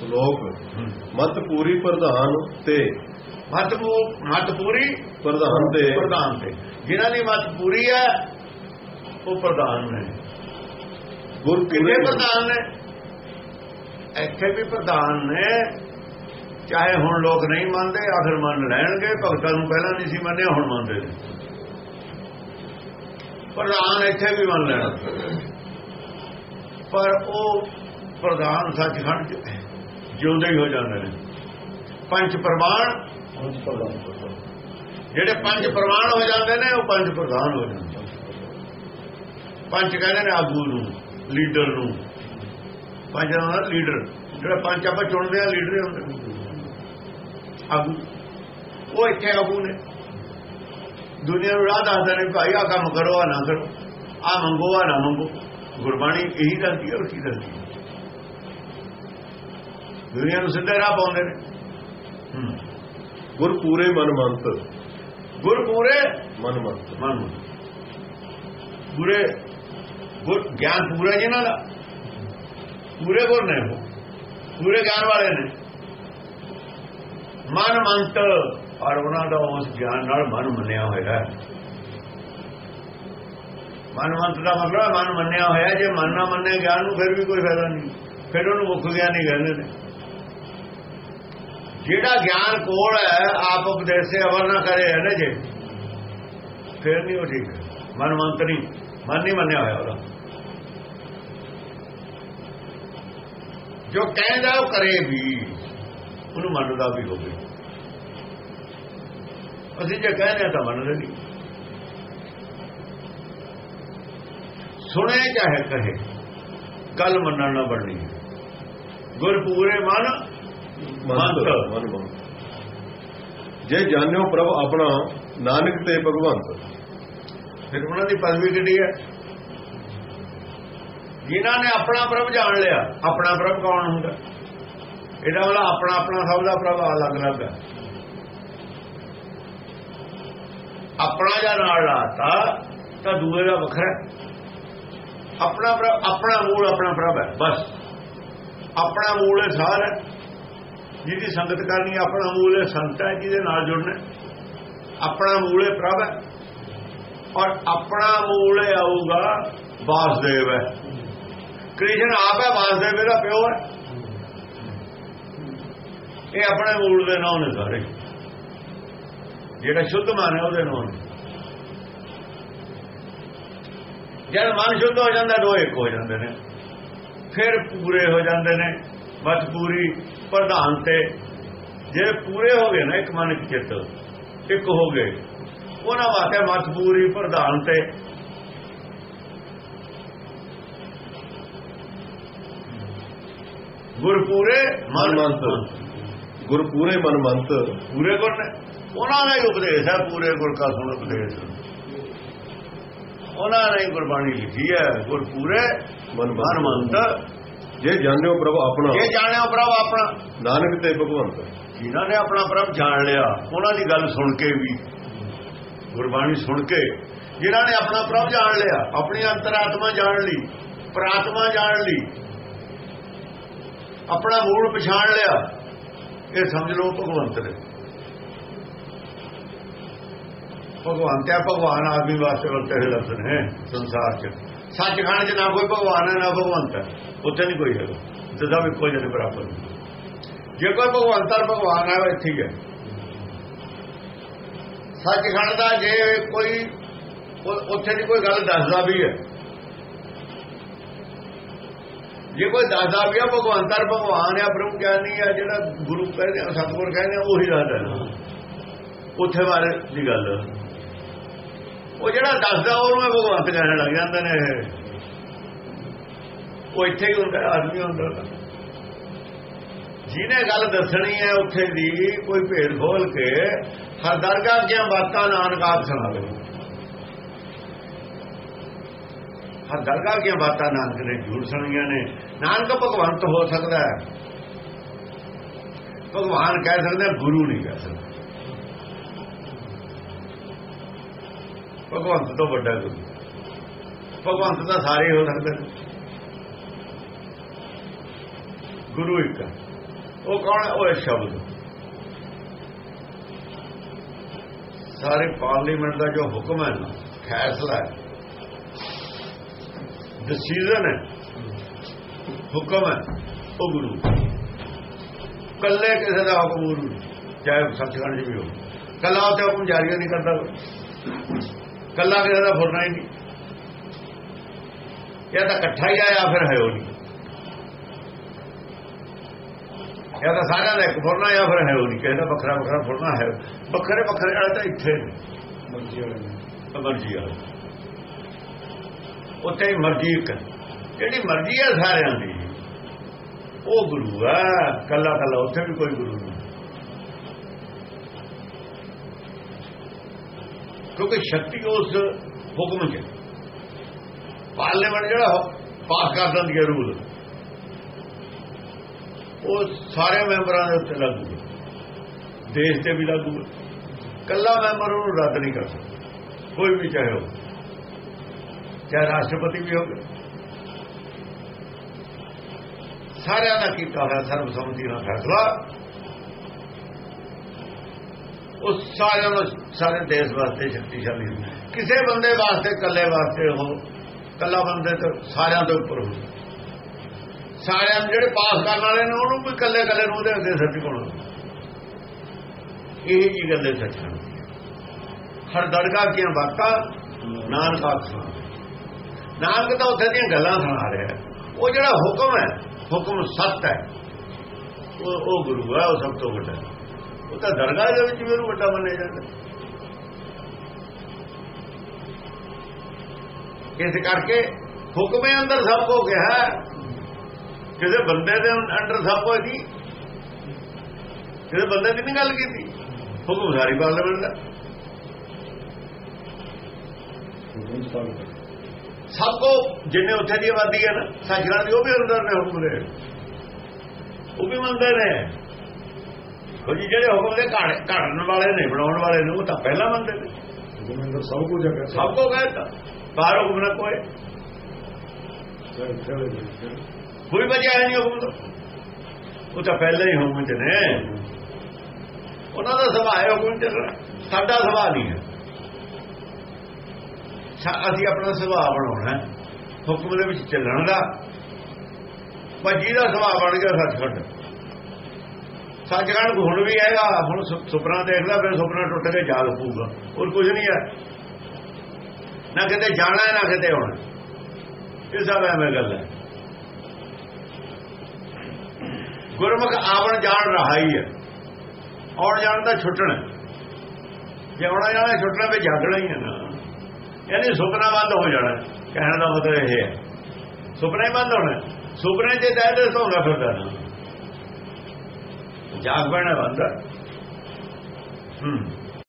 ਸ਼ਲੋਕ। ਮਤ ਪੂਰੀ ਪ੍ਰਧਾਨ ਤੇ। ਮਤ ਮਤ ਪੂਰੀ ਪ੍ਰਧਾਨ ਤੇ। ਪ੍ਰਧਾਨ ਤੇ। ਜਿਨ੍ਹਾਂ ਦੀ ਮਤ ਪੂਰੀ ਹੈ ਉਹ ਪ੍ਰਧਾਨ ਨੇ। ਗੁਰ ਪੂਰੇ ਪ੍ਰਧਾਨ ਨੇ? ਇੱਥੇ ਵੀ ਪ੍ਰਧਾਨ ਨੇ। ਚਾਹੇ ਹੁਣ ਲੋਕ ਨਹੀਂ ਮੰਨਦੇ ਆਖਰ ਮੰਨ ਲੈਣਗੇ। ਭਗਤਾਂ ਨੂੰ ਪਹਿਲਾਂ ਨਹੀਂ ਸੀ ਮੰਨਿਆ ਹੁਣ ਮੰਨਦੇ ਨੇ। ਪ੍ਰਧਾਨ ਇੱਥੇ ਵੀ ਮੰਨ ਲੈਣਾ। ਪਰ ਉਹ ਪ੍ਰਧਾਨ ਸੱਚਖੰਡ ਚ ਜਿਉਂਦੇ ਹੀ ਹੋ ਜਾਂਦੇ ਨੇ। ਪੰਜ ਪ੍ਰਮਾਣ ਜਿਹੜੇ ਪੰਜ ਪ੍ਰਮਾਣ ਹੋ ਜਾਂਦੇ ਨੇ ਉਹ ਪੰਜ ਪ੍ਰਧਾਨ ਹੋ ਜਾਂਦੇ ਨੇ। ਪੰਜ ਕਹਿੰਦੇ ਨੇ ਆਗੂ ਨੂੰ ਲੀਡਰ ਨੂੰ। ਪੰਜ ਦਾ ਲੀਡਰ। ਜਿਹੜਾ ਪੰਜ ਆਪਾਂ ਚੁਣਦੇ ਆ ਲੀਡਰ ਹੁੰਦੇ ਨੇ। ਆਗੂ। ਉਹ ਇੱਥੇ ਆਗੂ ਨੇ। ਦੁਨੀਆ ਨੂੰ ਰਾਹ ਦੱਸਦੇ ਨੇ ਭਾਈ ਆ ਕੰਮ ਕਰੋ ਆ ਨਾ ਕਰੋ। ਆ ਮੰਗੋ ਆ ਨਾ ਮੰਗੋ। ਗੁਰਬਾਣੀ ਇਹੀ ਦੱਸਦੀ ਹੈ ਉਹ ਕੀ ਦੱਸਦੀ ਹੈ? ਦੁਨੀਆ ਨੂੰ ਸਿੱਧੇ ਰਾਹ ਪਾਉਂਦੇ ਨੇ। ਗੁਰ ਪੂਰੇ ਮਨਮੰਤ ਗੁਰ ਪੂਰੇ ਮਨਮੰਤ ਮਨ ਪੂਰੇ ਗੁਰ ਗਿਆਨ ਪੂਰਾ ਜਿਹਨਾਂ ਦਾ। ਪੂਰੇ ਗੁਰ ਨੇ ਉਹ। ਪੂਰੇ ਗਿਆਨ ਵਾਲੇ ਨੇ। ਮਨ ਮੰਤ। ਔਰ ਉਹਨਾਂ ਦਾ ਉਸ ਗਿਆਨ ਨਾਲ ਮਨ ਮੰਨਿਆ ਹੋਇਆ ਹੈ। ਮਨ ਮੰਤ ਦਾ ਮਤਲਬ ਹੈ ਮਨ ਮੰਨਿਆ ਹੋਇਆ ਜੇ ਮਨ ਨਾ ਮੰਨੇ ਗਿਆਨ ਨੂੰ ਫਿਰ ਵੀ ਕੋਈ ਫਾਇਦਾ ਨਹੀਂ। ਫਿਰ ਉਹਨੂੰ ਮੁੱਖ ਗਿਆਨ ਹੀ ਕਹਿੰਦੇ ਨੇ। ਜਿਹੜਾ ਗਿਆਨ ਕੋਲ ਹੈ, ਆਪ ਉਪਦੇਸ਼ ਅਵਰ ਨਾ ਕਰੇ ਹੈ ਨਾ ਜੇ। ਫਿਰ ਨਹੀਂ ਉਹ ਠੀਕ। ਮਨ ਮੰਤਰੀ ਮਨ ਨਹੀਂ ਮੰਨਿਆ ਹੋਇਆ ਉਹਦਾ। ਜੋ ਕਹਿੰਦਾ ਉਹ ਕਰੇ ਵੀ, ਉਹਨੂੰ ਮੰਨਦਾ ਵੀ ਹੋਵੇ। ਅਸੀਂ ਜੇ ਕਹਿੰਦੇ ਹਾਂ ਤਾਂ ਮੰਨਦੇ ਨਹੀਂ। ਸੁਣੇ ਚਾਹੇ ਕਹੇ, ਗੱਲ ਮੰਨਣ ਨਾ ਬਣਨੀ ਗੁਰ ਪੂਰੇ ਮਨ ਮਨਮੰਤ ਜੇ ਜਾਣਿਓ ਪ੍ਰਭ ਆਪਣਾ ਨਾਨਕ ਤੇ ਭਗਵੰਤ। ਫਿਰ ਉਹਨਾਂ ਦੀ ਪਦਵੀ ਕਿੱਡੀ ਹੈ? ਜਿਨ੍ਹਾਂ ਨੇ ਆਪਣਾ ਪ੍ਰਭ ਜਾਣ ਲਿਆ ਆਪਣਾ ਪ੍ਰਭ ਕੌਣ ਹੁੰਦਾ? ਇਹਦਾ ਵਾਲਾ ਆਪਣਾ ਆਪਣਾ ਸਭ ਦਾ ਪ੍ਰਭ ਅਲੱਗ-ਅਲੱਗ ਹੈ। ਆਪਣਾ ਜਾਂ ਨਾਲ ਲਾਤਾ ਤਾਂ ਦੂਏ ਦਾ ਵੱਖਰਾ। ਆਪਣਾ ਪ੍ਰਭ ਆਪਣਾ ਮੂਲ ਆਪਣਾ ਪ੍ਰਭ ਹੈ ਬਸ। ਆਪਣਾ ਮੂਲ ਹੈ ਸਾਰ ਜਿਹਦੀ ਸੰਗਤ ਕਰਨੀ ਆਪਣਾ ਮੂਲ ਹੈ ਸੰਤ ਹੈ, ਜਿਹਦੇ ਨਾਲ ਜੁੜਨਾ ਆਪਣਾ ਮੂਲ ਹੈ ਪ੍ਰਭ ਹੈ। ਔਰ ਆਪਣਾ ਮੂਲ ਆਊਗਾ ਵਾਸਦੇਵ ਹੈ। ਕ੍ਰਿਸ਼ਨ ਆਪ ਹੈ, ਵਾਸਦੇਵ ਇਹਦਾ ਪਿਓ ਹੈ। ਇਹ ਆਪਣੇ ਮੂਲ ਦੇ ਨਾਮ ਨੇ ਸਾਰੇ। ਜਿਹੜਾ ਸ਼ੁੱਧ ਮਨ ਹੈ, ਉਹਦੇ ਨਾਮ ਨੇ। ਜਦ ਮਨ ਸ਼ੁੱਧ ਹੋ ਜਾਂਦਾ ਦੋ ਇੱਕ ਹੋ ਜਾਂਦੇ ਨੇ। ਫਿਰ ਪੂਰੇ ਹੋ ਜਾਂਦੇ ਨੇ। ਬਸ ਪੂਰੀ ਪ੍ਰਧਾਨ ਤੇ। ਜੇ ਪੂਰੇ ਹੋ ਗਏ ਨਾ ਇੱਕ ਮਨ ਚਿੱਤ ਇੱਕ ਹੋ ਗਏ ਉਹਨਾਂ ਵਾਸਤੇ ਮਤ ਪੂਰੀ ਪ੍ਰਧਾਨ ਤੇ। ਗੁਰ ਪੂਰੇ ਮਨ ਮਨਮੰਤ। ਗੁਰ ਪੂਰੇ ਮਨਮੰਤ। ਪੂਰੇ ਗੁਰ ਨੇ। ਉਹਨਾਂ ਦਾ ਹੀ ਉਪਦੇਸ਼ ਹੈ ਪੂਰੇ ਗੁਰ ਕਾ ਸੁਣ ਉਪਦੇਸ਼। ਉਹਨਾਂ ਨੇ ਹੀ ਗੁਰਬਾਣੀ ਲਿਖੀ ਹੈ ਗੁਰ ਪੂਰੇ ਮਨਮੰਤ। ਮਨਮੰਤ। ਜੇ ਜਾਣਿਓ ਪ੍ਰਭ ਆਪਣਾ। ਇਹ ਜਾਣਿਓ ਪ੍ਰਭ ਆਪਣਾ। ਨਾਨਕ ਤੇ ਭਗਵੰਤ। ਜਿਨ੍ਹਾਂ ਨੇ ਆਪਣਾ ਪ੍ਰਭ ਜਾਣ ਲਿਆ ਉਹਨਾਂ ਦੀ ਗੱਲ ਸੁਣ ਕੇ ਵੀ ਗੁਰਬਾਣੀ ਸੁਣ ਕੇ ਜਿਨ੍ਹਾਂ ਨੇ ਆਪਣਾ ਪ੍ਰਭ ਜਾਣ ਲਿਆ ਆਪਣੀ ਅੰਤਰਾਤਮਾ ਜਾਣ ਲਈ ਪ੍ਰਾਤਮਾ ਜਾਣ ਲਈ ਆਪਣਾ ਮੂਲ ਪਛਾਣ ਲਿਆ ਇਹ ਸਮਝ ਲਓ ਭਗਵੰਤ ਨੇ। ਭਗਵੰਤ ਹੈ ਭਗਵਾਨ ਆਦਮੀ ਵਾਸਤੇ ਵਰਤੇ ਲਫ਼ਜ਼ ਨੇ ਸੰਸਾਰ 'ਚ। ਸੱਚਖੰਡ 'ਚ ਨਾ ਕੋਈ ਭਗਵਾਨ ਹੈ, ਨਾ ਭਗਵੰਤ ਹੈ। ਉੱਥੇ ਨਹੀਂ ਕੋਈ ਹੈਗਾ। ਜਿੱਦਾਂ ਵੀ ਕੋਈ ਨਹੀਂ ਬਰਾਬਰ। ਜੇ ਕੋਈ ਭਗਵੰਤ ਭਗਵਾਨ ਹੈ, ਉਹ ਇੱਥੇ ਹੀ ਹੈ। ਸੱਚਖੰਡ ਦਾ ਜੇ ਕੋਈ ਉੱਥੇ ਦੀ ਕੋਈ ਗੱਲ ਦੱਸਦਾ ਵੀ ਹੈ। ਜੇ ਕੋਈ ਦੱਸਦਾ ਵੀ ਆ, ਭਗਵੰਤ ਭਗਵਾਨ ਆ ਬ੍ਰਹਮ ਗਿਆਨੀ ਆ, ਜਿਹੜਾ ਗੁਰੂ ਕਹਿੰਦੇ ਸਤਿਗੁਰ ਕਹਿੰਦੇ ਉਹੀ ਦੱਸਦਾ ਨਾ ਉੱਥੇ ਬਾਰੇ ਦੀ ਗੱਲ ਉਹ ਜਿਹੜਾ ਦੱਸਦਾ, ਉਹਨੂੰ ਇਹ ਭਗਵੰਤ ਕਹਿਣ ਲੱਗ ਜਾਂਦੇ ਨੇ। ਉਹ ਇੱਥੇ ਹੀ ਹੁੰਦਾ, ਆਦਮੀ ਹੁੰਦਾ। ਜਿਹਨੇ ਗੱਲ ਦੱਸਣੀ ਹੈ ਉੱਥੇ ਦੀ, ਕੋਈ ਭੇਦ ਖੋਲ ਕੇ ਹਰ ਦਰਗਾਹ ਦੀਆਂ ਬਾਤਾਂ ਨਾਨਕ ਆਪ ਸੁਣਾਵੇ। ਹਰ ਦਰਗਾਹ ਦੀਆਂ ਬਾਤਾਂ ਨਾਨਕ ਨੇ ਝੂਠ ਸੁਣੀਆਂ ਨੇ। ਨਾਨਕ ਭਗਵੰਤ ਹੋ ਸਕਦਾ ਹੈ। ਭਗਵਾਨ ਕਹਿ ਸਕਦੇ, ਗੁਰੂ ਨਹੀਂ ਕਹਿ ਸਕਦਾ। ਭਗਵੰਤ ਤੋਂ ਵੱਡਾ ਗੁਰੂ। ਭਗਵੰਤ ਤਾਂ ਸਾਰੇ ਹੋ ਸਕਦੇ ਨੇ। ਗੁਰੂ ਇੱਕ ਹੈ। ਉਹ ਕੌਣ ਹੈ? ਉਹ ਹੈ ਸ਼ਬਦ। ਸਾਰੇ ਪਾਰਲੀਮੈਂਟ ਦਾ ਜੋ ਹੁਕਮ ਹੈ ਨਾ ਫੈਸਲਾ ਹੈ। ਡਿਸੀਜਨ ਹੈ। ਹੁਕਮ ਹੈ। ਉਹ ਗੁਰੂ। ਕੱਲੇ ਕਿਸੇ ਦਾ ਹੁਕਮ ਗੁਰੂ ਨਹੀਂ, ਚਾਹੇ ਸੱਚਖੰਡ 'ਚ ਵੀ ਹੋ ਕੱਲਾ ਉਹ ਤੇ ਹੁਕਮ ਜਾਰੀ ਨਹੀਂ ਕਰਦਾ ਕੱਲਾ ਕਿਸੇ ਦਾ ਫੁਰਨਾ ਹੀ ਨਹੀਂ। ਇਹ ਤਾਂ ਇਕੱਠਾ ਹੀ ਆਇਆ ਫਿਰ ਹੈ ਉਹ ਨਹੀਂ। ਇਹ ਤਾਂ ਸਾਰਿਆਂ ਦਾ ਇੱਕ ਫੁਰਨਾ ਜਾਂ ਫਿਰ ਹੈ ਉਹ ਨਹੀਂ। ਕਿਸੇ ਦਾ ਵੱਖਰਾ ਵੱਖਰਾ ਫੁਰਨਾ ਹੈ। ਵੱਖਰੇ ਵੱਖਰੇ ਵਾਲੇ ਤਾਂ ਇੱਥੇ ਮਰਜ਼ੀ ਵਾਲੇ। ਮਰਜ਼ੀ ਆ ਉੱਥੇ ਹੀ ਮਰਜ਼ੀ ਇੱਕ। ਜਿਹੜੀ ਮਰਜ਼ੀ ਹੈ ਸਾਰਿਆਂ ਦੀ। ਉਹ ਗੁਰੂ ਹੈ। ਕੱਲਾ ਕੱਲਾ ਉੱਥੇ ਵੀ ਕੋਈ ਗੁਰੂ ਨਹੀਂ। ਕਿਉਂਕਿ ਸ਼ਕਤੀ ਉਸ ਹੁਕਮ 'ਚ। ਪਾਰਲੀਮੈਂਟ ਜਿਹੜਾ ਪਾਸ ਕਰ ਦਿੰਦੀ ਹੈ ਰੂਲ। ਉਹ ਸਾਰੇ ਮੈਂਬਰਾਂ ਦੇ ਉੱਤੇ ਲਾਗੂ ਦੇਸ਼ ਤੇ ਵੀ ਲਾਗੂ ਹੈ। ਕੱਲਾ ਮੈਂਬਰ ਉਹਨੂੰ ਰੱਦ ਨਹੀਂ ਕਰ ਸਕਦਾ। ਕੋਈ ਵੀ ਚਾਹੇ ਹੋ ਚਾਹੇ ਰਾਸ਼ਟਰਪਤੀ ਵੀ ਹੋਵੇ। ਸਾਰਿਆਂ ਦਾ ਕੀਤਾ ਹੋਇਆ ਸਰਬਸੰਮਤੀ ਨਾਲ ਫੈਸਲਾ। ਉਹ ਸਾਰਿਆਂ ਦਾ ਸਾਰੇ ਦੇਸ਼ ਵਾਸਤੇ ਸ਼ਕਤੀਸ਼ਾਲੀ ਹੁੰਦਾ ਕਿਸੇ ਬੰਦੇ ਵਾਸਤੇ, ਇਕੱਲੇ ਵਾਸਤੇ ਉਹ, ਇਕੱਲਾ ਬੰਦੇ ਤੋਂ ਸਾਰਿਆਂ ਤੋਂ ਉੱਪਰ ਹੁੰਦਾ। ਸਾਰਿਆਂ ਨੂੰ ਜਿਹੜੇ ਪਾਸ ਕਰਨ ਵਾਲੇ ਨੇ, ਉਹਨੂੰ ਵੀ ਇਕੱਲੇ ਇਕੱਲੇ ਨੂੰ ਉਹਦੇ ਅੱਗੇ ਸੱਚ ਕੋਣ ਇਹ ਜੀ ਗੱਲੇ ਸੱਚ ਹਨ ਹਰ ਦਰਗਾਹ ਦੀਆਂ ਬਾਤਾਂ, ਨਾਨਕ ਆਖਾਂ ਨਾਨਕ ਤਾਂ ਉੱਥੇ ਦੀਆਂ ਗੱਲਾਂ ਸੁਣਾ ਰਿਹਾ ਉਹ ਜਿਹੜਾ ਹੁਕਮ ਹੈ, ਹੁਕਮ ਸੱਤ ਹੈ। ਉਹ ਉਹ ਗੁਰੂ ਹੈ, ਉਹ ਸਭ ਤੋਂ ਵੱਡਾ। ਉਹ ਤਾਂ ਦਰਗਾਹ ਦੇ ਵਿੱਚ ਵੀ ਉਹਨੂੰ ਵੱਡਾ ਮੰਨਿਆ ਜਾਂਦਾ। ਇਸ ਕਰਕੇ ਹੁਕਮੇ ਅੰਦਰ ਸਭ ਕੋ ਕਿਹਾ ਕਿਸੇ ਬੰਦੇ ਦੇ ਅੰਦਰ ਸਭ ਕੋ ਸੀ। ਕਿਸੇ ਬੰਦੇ ਦੀ ਨਹੀਂ ਗੱਲ ਕੀਤੀ। ਹੁਕਮ ਸਾਰੀ ਪਾਰਲੀਮੈਂਟ ਦਾ ਸਭ ਕੋ ਜਿੰਨੇ ਉੱਥੇ ਦੀ ਆਬਾਦੀ ਹੈ ਨਾ ਸੱਜਣਾ ਦੀ ਉਹ ਵੀ ਅੰਦਰ ਨੇ ਹੁਕਮ ਦੇ। ਉਹ ਵੀ ਮੰਨਦੇ ਨੇ। ਉਹ ਜਿਹੜੇ ਹੁਕਮ ਦੇ ਘੜ ਘੜਨ ਵਾਲੇ ਨੇ ਬਣਾਉਣ ਵਾਲੇ ਨੇ ਉਹ ਤਾਂ ਪਹਿਲਾਂ ਮੰਨਦੇ ਨੇ। ਅੰਦਰ ਸਭ ਕੁਝ ਹੈ ਸਭ ਕੋ ਕਹਿੰਦਾ ਬਾਹਰ ਹੁਕਮ ਨਾ ਕੋਈ। ਕੋਈ ਵਜ੍ਹਾ ਹੈ ਨਹੀਂ ਹੁਕਮ ਦਾ ਉਹ ਤਾਂ ਪਹਿਲਾਂ ਹੀ ਹੁਕਮ ਚ ਨੇ। ਉਹਨਾਂ ਦਾ ਸੁਭਾਅ ਹੈ ਹੁਕਮ ਚ। ਸਾਡਾ ਸੁਭਾਅ ਨਹੀਂ ਹੈ। ਅਸੀਂ ਆਪਣਾ ਸੁਭਾਅ ਬਣਾਉਣਾ ਹੁਕਮ ਦੇ ਵਿੱਚ ਚੱਲਣ ਦਾ। ਪਰ ਜਿਹਦਾ ਸੁਭਾਅ ਬਣ ਗਿਆ ਸੱਚਖੰਡ। ਸੱਚਖੰਡ ਹੁਣ ਵੀ ਹੈਗਾ ਹੁਣ ਸੁਪਨਾ ਦੇਖਦਾ, ਫਿਰ ਸੁਪਨਾ ਟੁੱਟ ਕੇ ਜਾਗ ਪਊਗਾ। ਹੋਰ ਕੁਝ ਨਹੀਂ ਹੈ। ਨਾ ਕਿਤੇ ਜਾਣਾ ਨਾ ਕਿਤੇ ਆਉਣਾ। ਇਹ ਸਭ ਐਵੇਂ ਗੱਲ ਹੈ। ਗੁਰਮੁਖ ਆਵਣ ਜਾਣ ਰਹਾ ਹੀ। ਹੈ ਆਉਣ ਜਾਣ ਦਾ ਛੁੱਟਣਾ ਜੇ ਆਉਣਾ ਜਾਣਾ, ਛੁੱਟਣਾ ਵੀ ਜਾਗਣਾ ਹੀ ਹੈ ਨਾ। ਯਾਨੀ ਸੁਪਨਾ ਬੰਦ ਹੋ ਜਾਣਾ। ਕਹਿਣ ਦਾ ਮਤਲਬ ਇਹ ਹੈ। ਸੁਪਨਾ ਹੀ ਬੰਦ ਹੋਣਾ। ਸੁਪਨੇ ਜੇ ਤਹਿ ਸੌਂਦਾ ਫਿਰਦਾ ਨਾ। ਜਾਗ ਪੈਣਾ ਬੰਦ ਹੂੰ